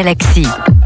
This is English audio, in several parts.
Galaxy.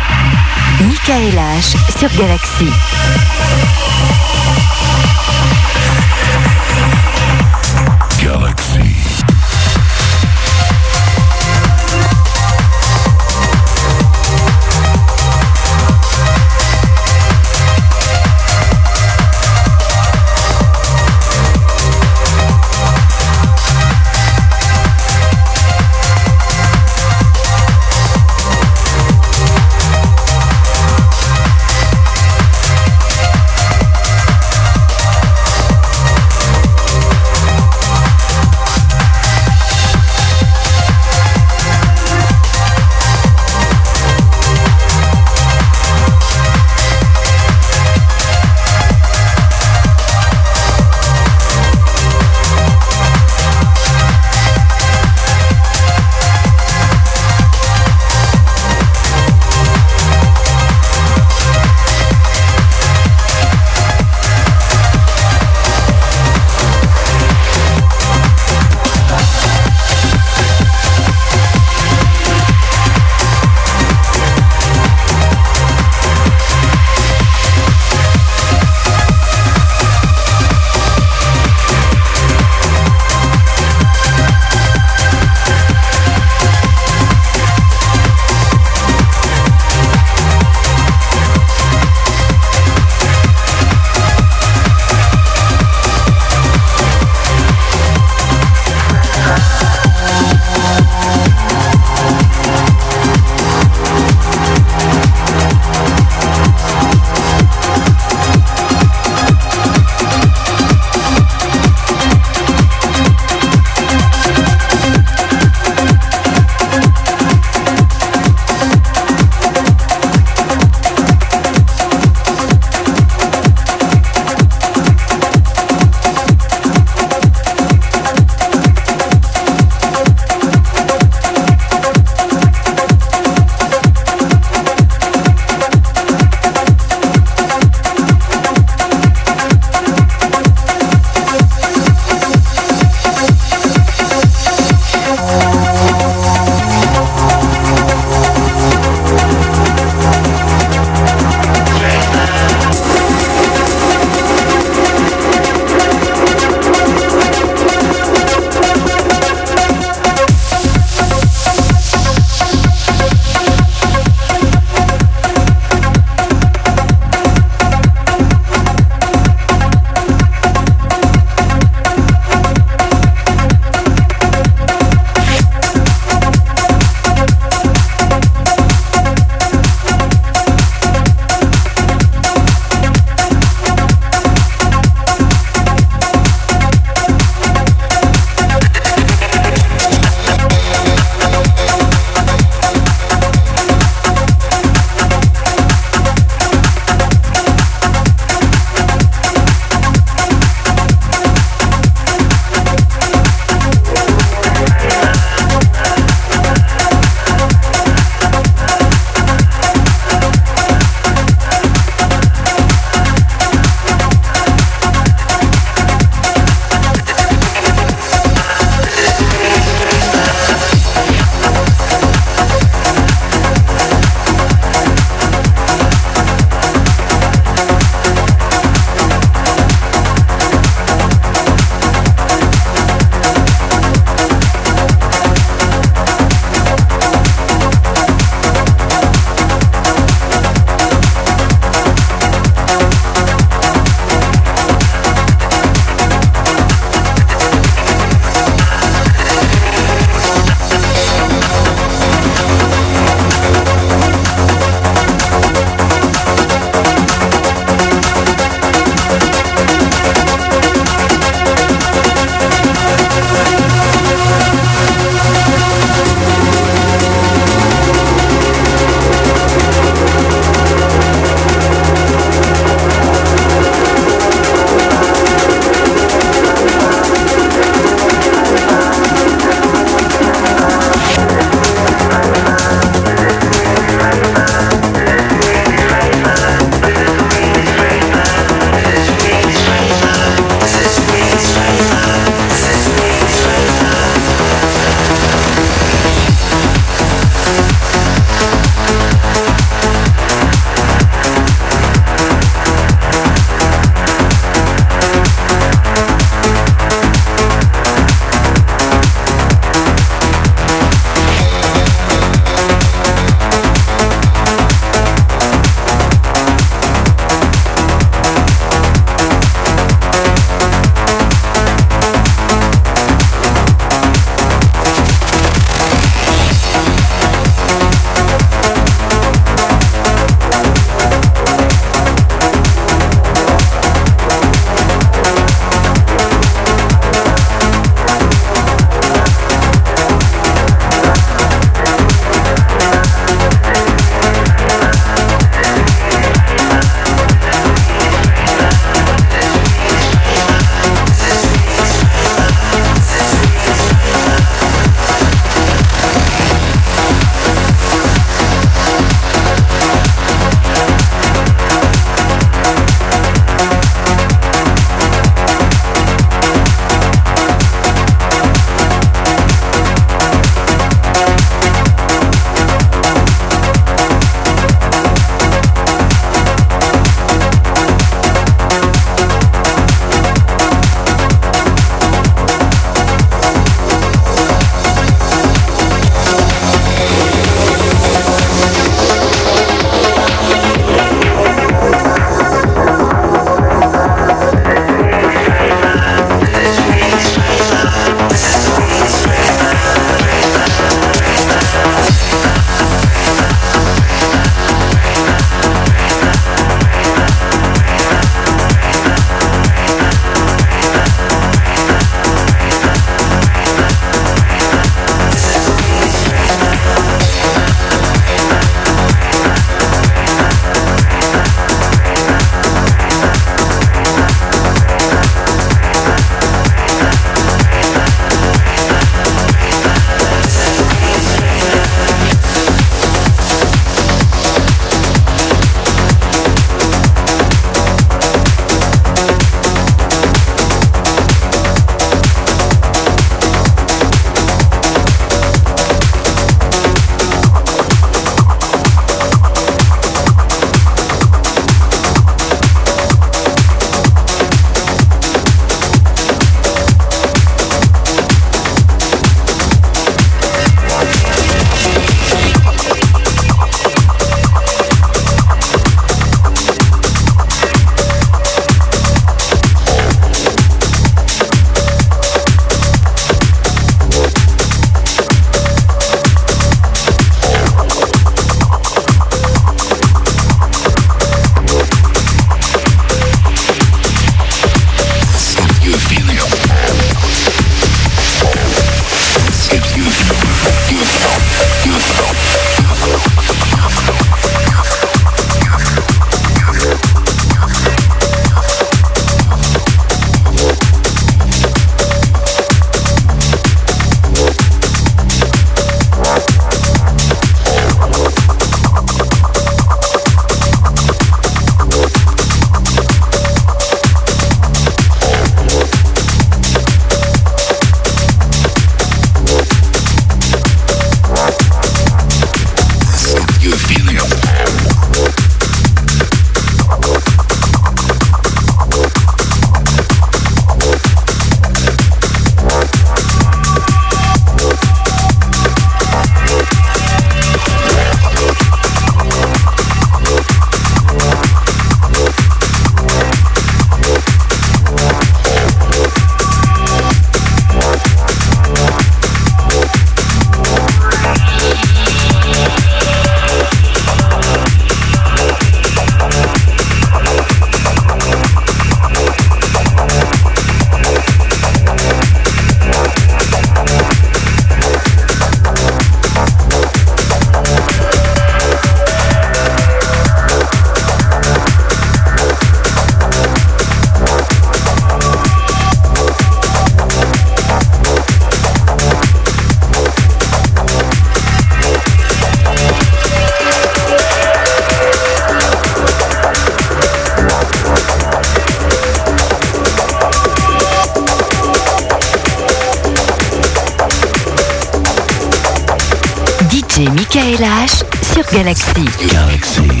Galaxie.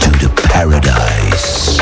To the paradise.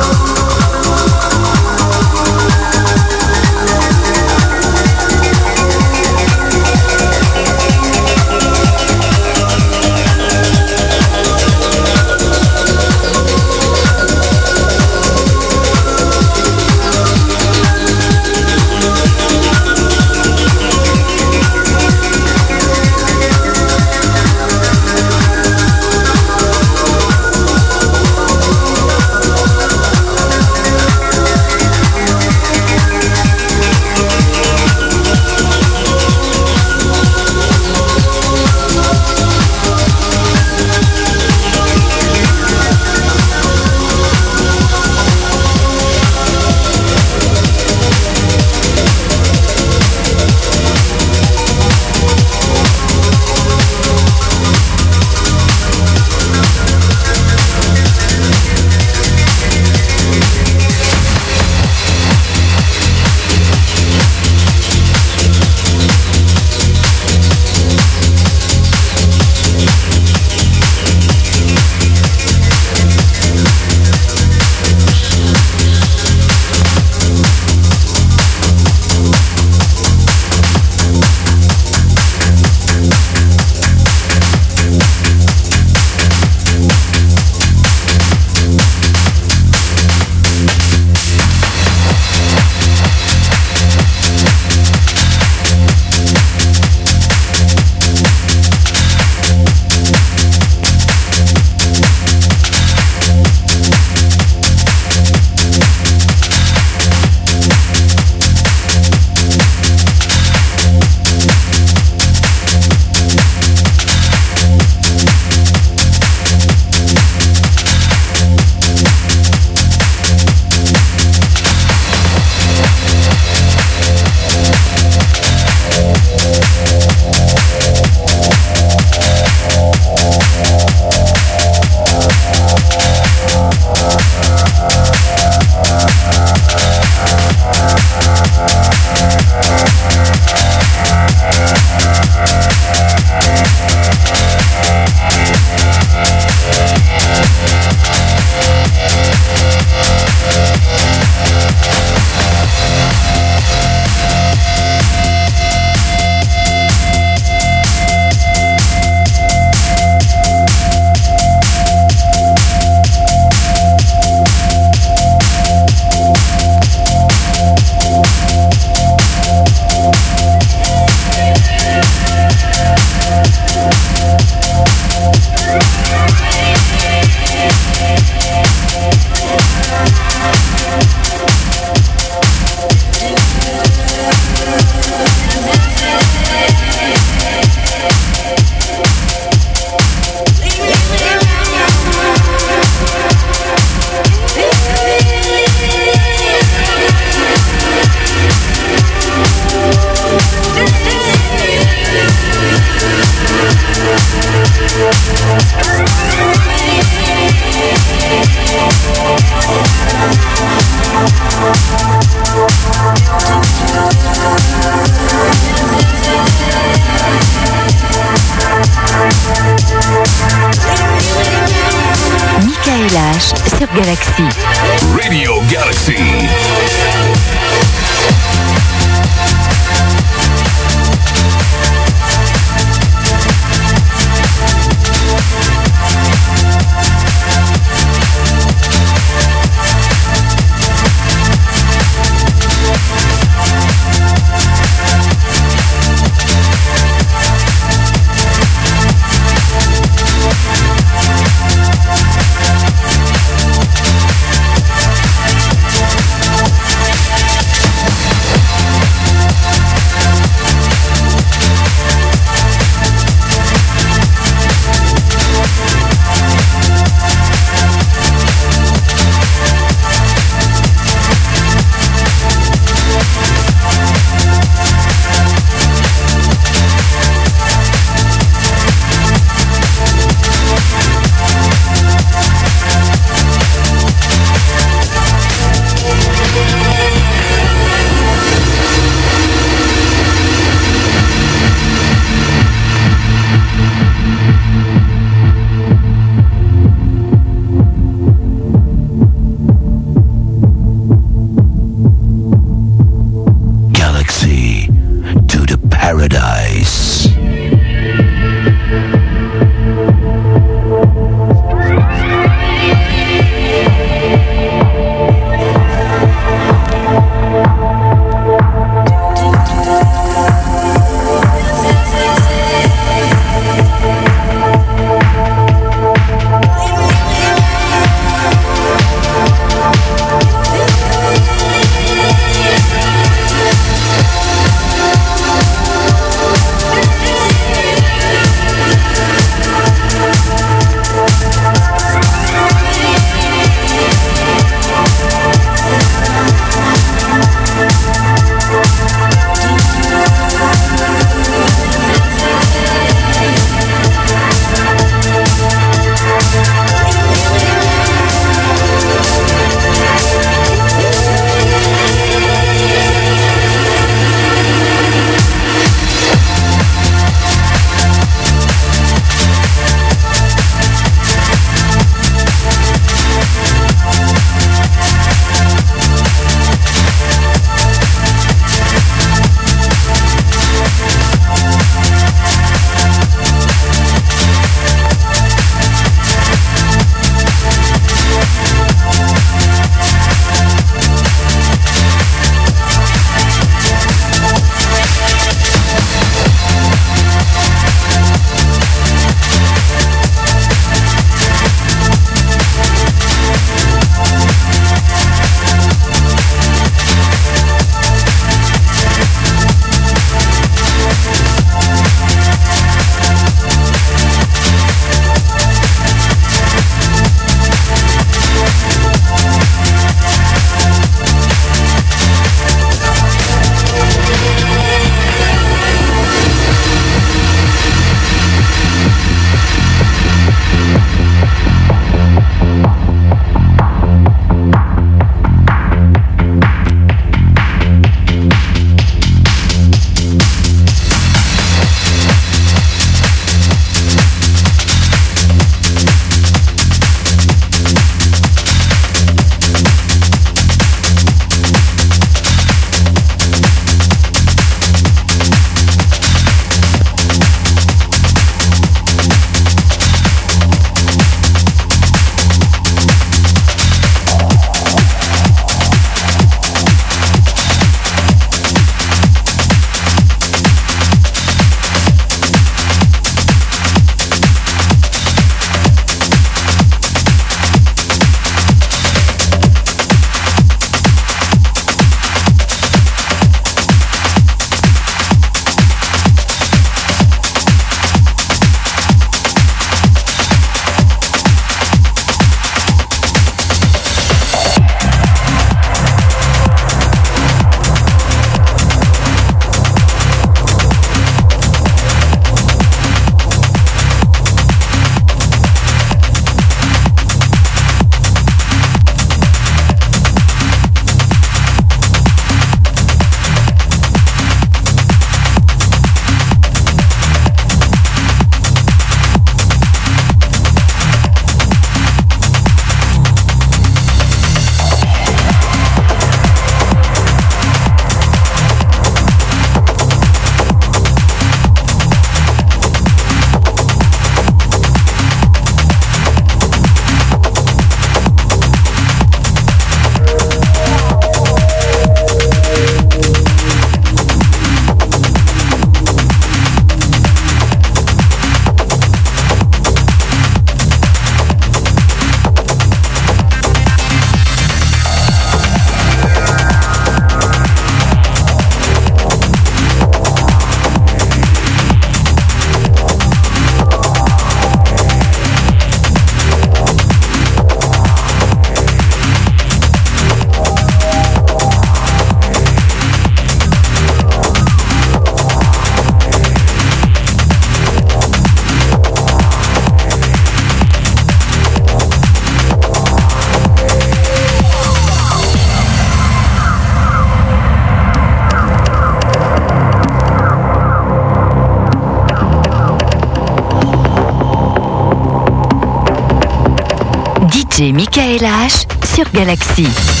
Galaxy.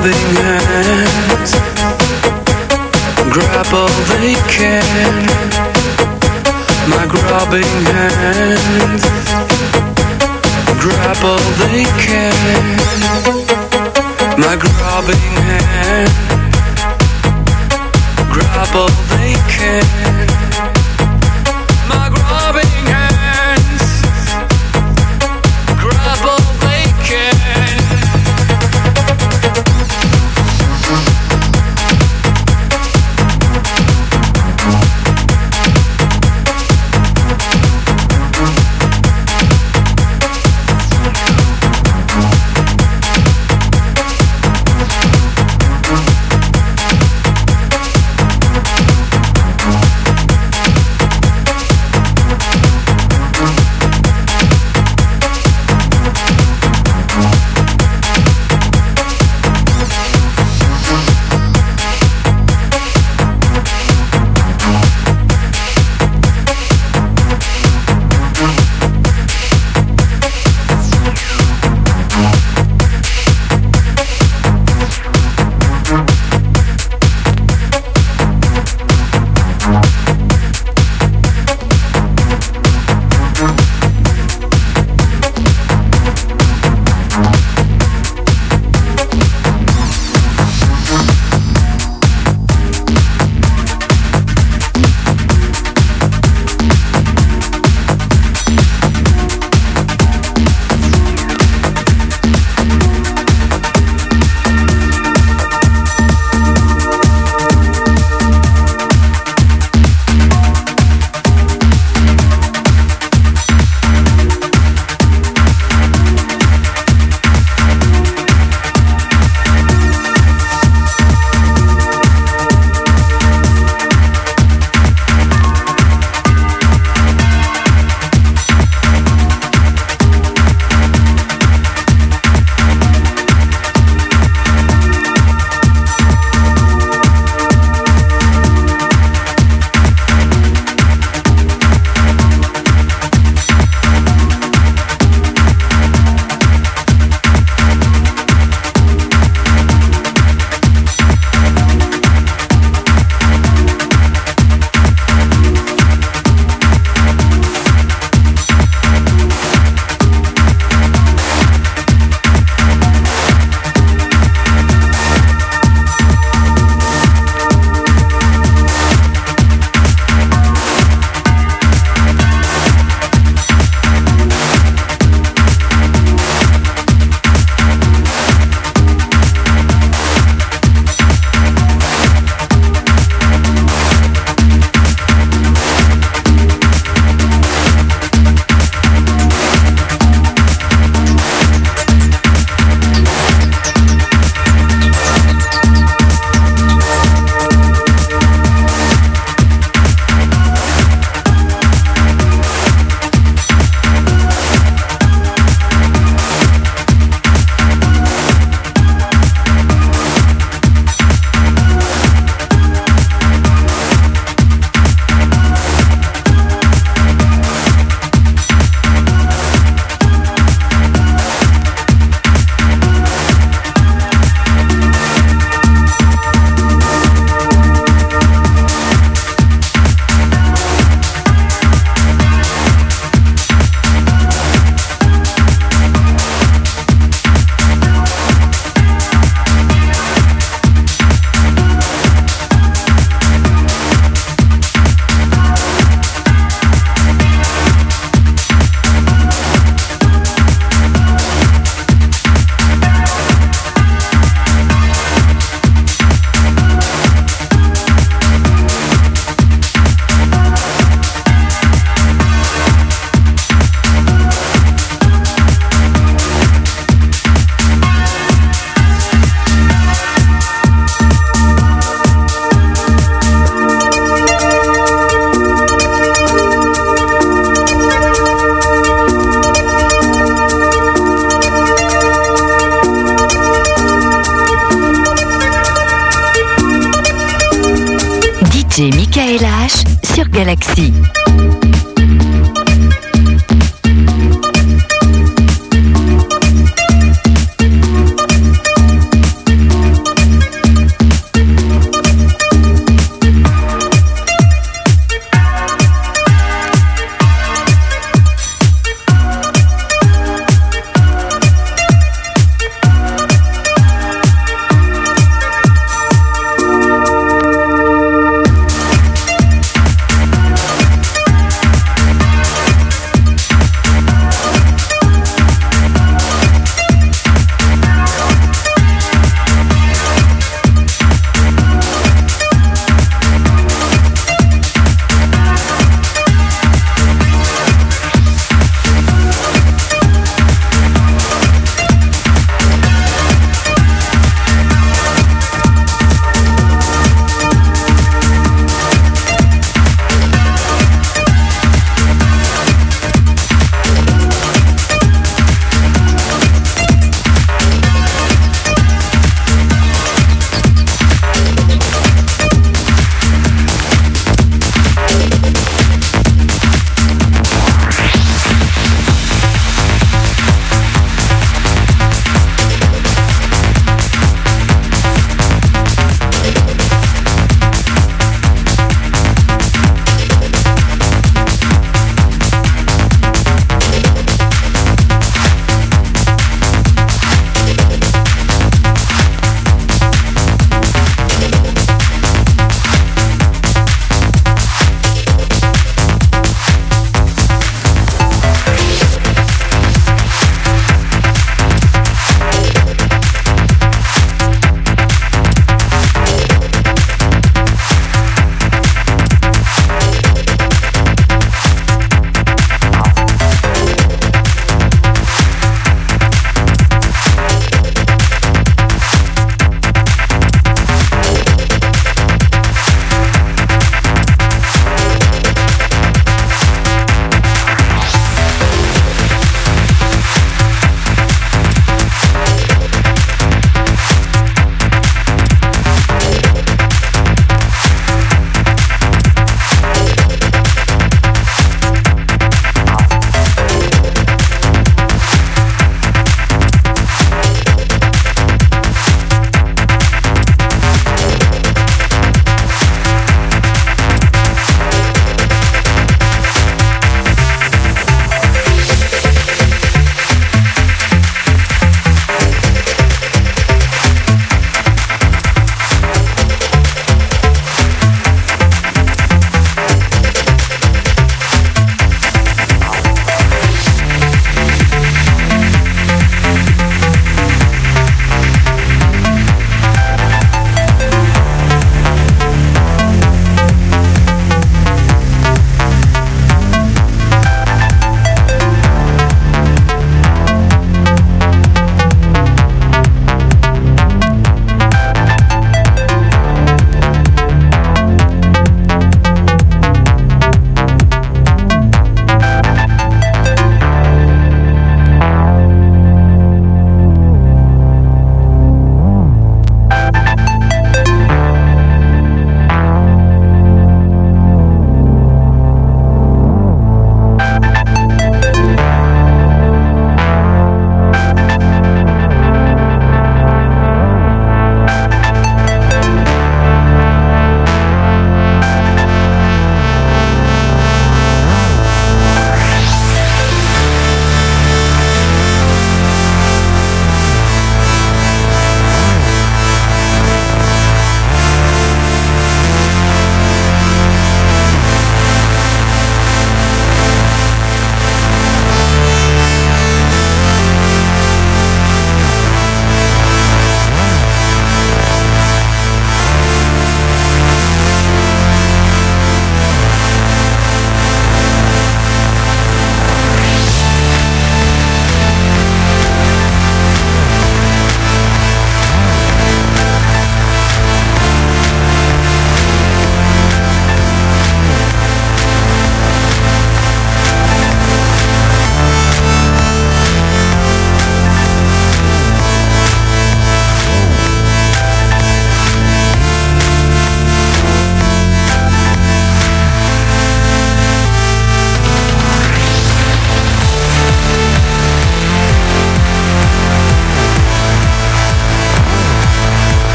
My grabbing hands grab all they can. My grabbing hands grab all they can. My grabbing hand grab all they can.